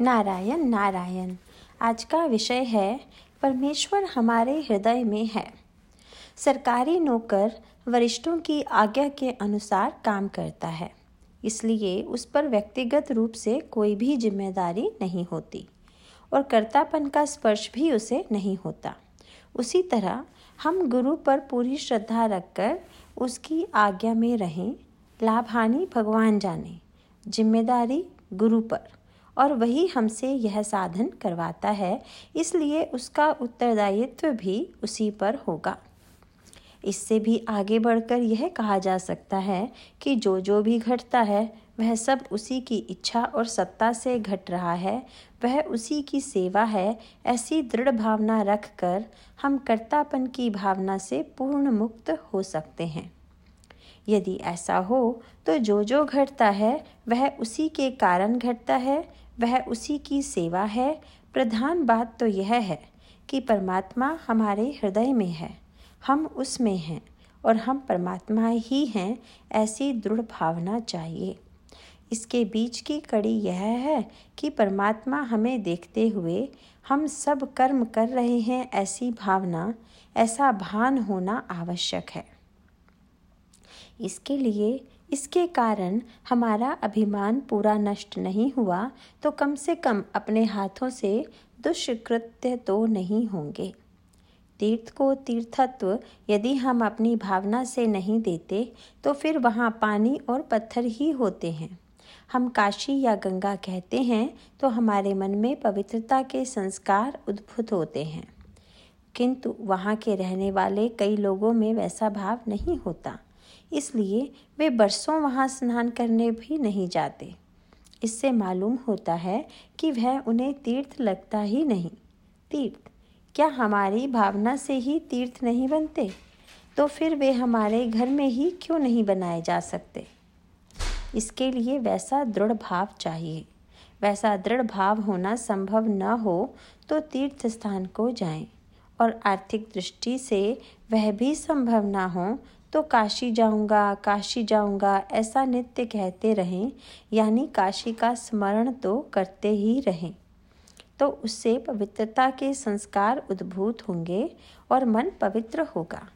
नारायण नारायण। आज का विषय है, परमेश्वर हमारे हृदय में है। सरकारी नौकर वरिष्ठों की आज्ञा के अनुसार काम करता है। इसलिए उस पर व्यक्तिगत रूप से कोई भी ज़िम्मेदारी नहीं होती और कर्तापन का स्पर्श भी उसे नहीं होता। उसी तरह हम गुरु पर पूरी श्रद्धा रखकर उसकी आज्ञा में रहें लाभ हानि भगवान जाने, ज़िम्मेदारी गुरु पर। और वही हमसे यह साधन करवाता है, इसलिए उसका उत्तरदायित्व भी उसी पर होगा। इससे भी आगे बढ़कर यह कहा जा सकता है कि जो जो भी घटता है, वह सब उसी की इच्छा और सत्ता से घट रहा है। वह उसी की सेवा है, ऐसी दृढ़ भावना रख कर हम कर्तापन की भावना से पूर्ण मुक्त हो सकते हैं। यदि ऐसा हो तो जो जो घटता है, वह उसी के कारण घटता है वह उसी की सेवा है। प्रधान बात तो यह है कि परमात्मा हमारे हृदय में है। हम उसमें हैं और हम परमात्मा ही हैं ऐसी दृढ़ भावना चाहिए। इसके बीच की कड़ी यह है कि परमात्मा हमें देखते हुए हम सब कर्म कर रहे हैं ऐसी भावना, ऐसा भान होना आवश्यक है। इसके लिए इसके कारण हमारा अभिमान पूरा नष्ट नहीं हुआ तो कम से कम अपने हाथों से दुष्कृत्य तो नहीं होंगे। तीर्थ को तीर्थत्व यदि हम अपनी भावना से नहीं देते तो फिर वहाँ पानी और पत्थर ही होते हैं। हम काशी या गंगा कहते हैं तो हमारे मन में पवित्रता के संस्कार उद्भुत होते हैं। किंतु वहाँ के रहने वाले कई लोगों में वैसा भाव नहीं होता। इसलिए वे बरसों वहाँ स्नान करने भी नहीं जाते। इससे मालूम होता है कि वह उन्हें तीर्थ लगता ही नहीं। तीर्थ? क्या हमारी भावना से ही तीर्थ नहीं बनते? तो फिर वे हमारे घर में ही क्यों नहीं बनाए जा सकते? इसके लिए वैसा दृढ़ भाव चाहिए। वैसा दृढ़ भाव होना संभव न हो तो तीर्थ स्थान को जाएँ और आर्थिक दृष्टि से वह भी संभव ना हो तो काशी जाऊँगा काशी जाऊँगा, ऐसा नित्य कहते रहें, यानी काशी का स्मरण तो करते ही रहें। तो उससे पवित्रता के संस्कार उद्भूत होंगे और मन पवित्र होगा।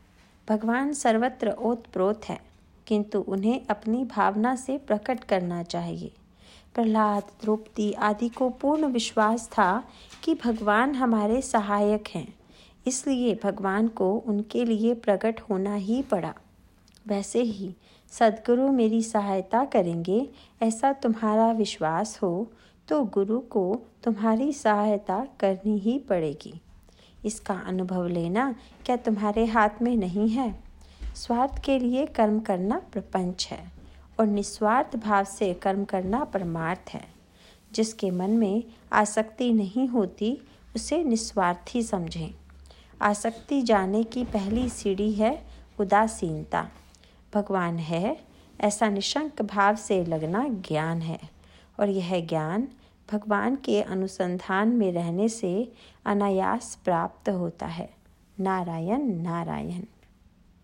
भगवान सर्वत्र ओतप्रोत है, किंतु उन्हें अपनी भावना से प्रकट करना चाहिए। प्रहलाद, द्रौपदी आदि को पूर्ण विश्वास था कि भगवान हमारे सहायक हैं। इसलिए भगवान को उनके लिए प्रकट होना ही पड़ा। वैसे ही सदगुरु मेरी सहायता करेंगे, ऐसा तुम्हारा विश्वास हो तो गुरु को तुम्हारी सहायता करनी ही पड़ेगी। इसका अनुभव लेना क्या तुम्हारे हाथ में नहीं है? स्वार्थ के लिए कर्म करना प्रपंच है, और निस्वार्थ भाव से कर्म करना परमार्थ है। जिसके मन में आसक्ति नहीं होती, उसे निस्वार्थी समझें। आसक्ति जाने की पहली सीढ़ी है उदासीनता। भगवान है, ऐसा निशंक भाव से लगना ज्ञान है। और यह ज्ञान भगवान के अनुसंधान में रहने से अनायास प्राप्त होता है। नारायण नारायण।